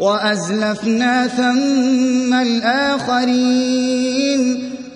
وَأَزْلَفْنَا ثَمَّ الْآخَرِينَ.